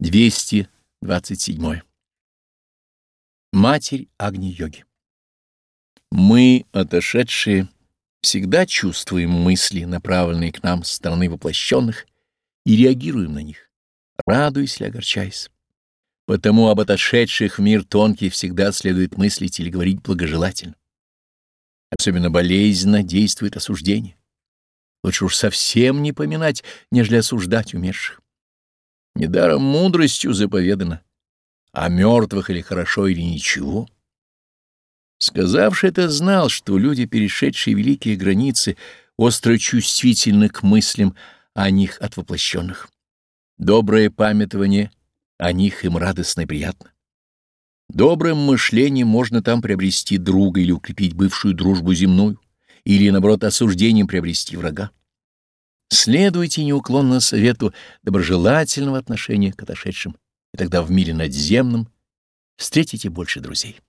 227. Матерь Агни-йоги. Мы, отошедшие, всегда чувствуем мысли, направленные к нам со стороны воплощенных, и реагируем на них, радуясь или огорчаясь. Потому об отошедших в мир тонкий всегда следует мыслить или говорить благожелательно. Особенно болезненно действует осуждение. Лучше уж совсем не поминать, нежели осуждать умерших. Недаром мудростью заповедано, а мертвых или хорошо, или ничего. Сказавший это знал, что люди, перешедшие великие границы, остро чувствительны к мыслям о них от воплощенных. Доброе памятование о них им радостно и приятно. Добрым мышлением можно там приобрести друга или укрепить бывшую дружбу земную, или, наоборот, осуждением приобрести врага. Следуйте неуклонно совету доброжелательного отношения к отошедшим, и тогда в мире надземном встретите больше друзей.